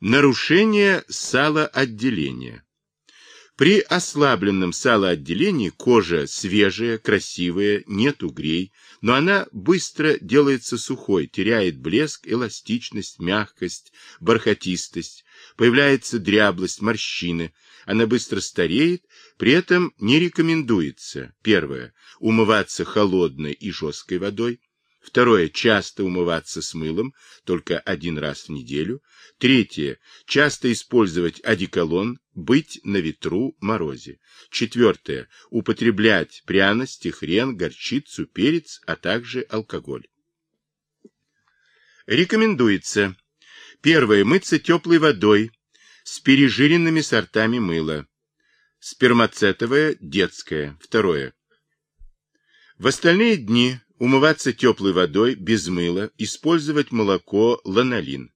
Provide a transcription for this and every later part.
Нарушение салоотделения. При ослабленном салоотделении кожа свежая, красивая, нет угрей, но она быстро делается сухой, теряет блеск, эластичность, мягкость, бархатистость, появляется дряблость, морщины, она быстро стареет, при этом не рекомендуется, первое, умываться холодной и жесткой водой, Второе. Часто умываться с мылом, только один раз в неделю. Третье. Часто использовать одеколон, быть на ветру, морозе. Четвертое. Употреблять пряности, хрен, горчицу, перец, а также алкоголь. Рекомендуется. Первое. Мыться теплой водой с пережиренными сортами мыла. Спермацетовое, детское. Второе. В остальные дни Умываться теплой водой, без мыла, использовать молоко, ланолин.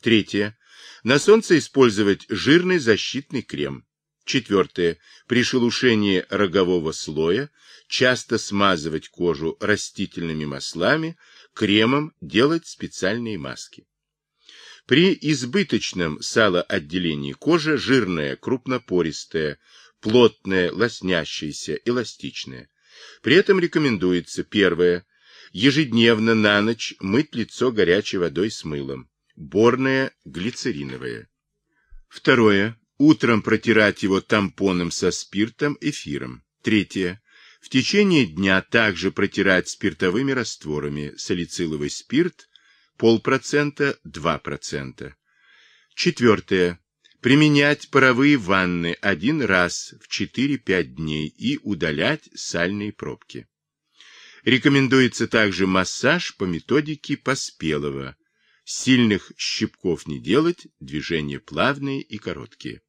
Третье. На солнце использовать жирный защитный крем. Четвертое. При шелушении рогового слоя часто смазывать кожу растительными маслами, кремом делать специальные маски. При избыточном салоотделении кожа жирная, крупнопористая, плотная, лоснящаяся, эластичная. При этом рекомендуется первое ежедневно на ночь мыть лицо горячей водой с мылом, борное глицериновое. Второе утром протирать его тампоном со спиртом, эфиром. Третье в течение дня также протирать спиртовыми растворами салициловый спирт полпроцента 2%. Четвертое Применять паровые ванны один раз в 4-5 дней и удалять сальные пробки. Рекомендуется также массаж по методике Поспелого. Сильных щипков не делать, движения плавные и короткие.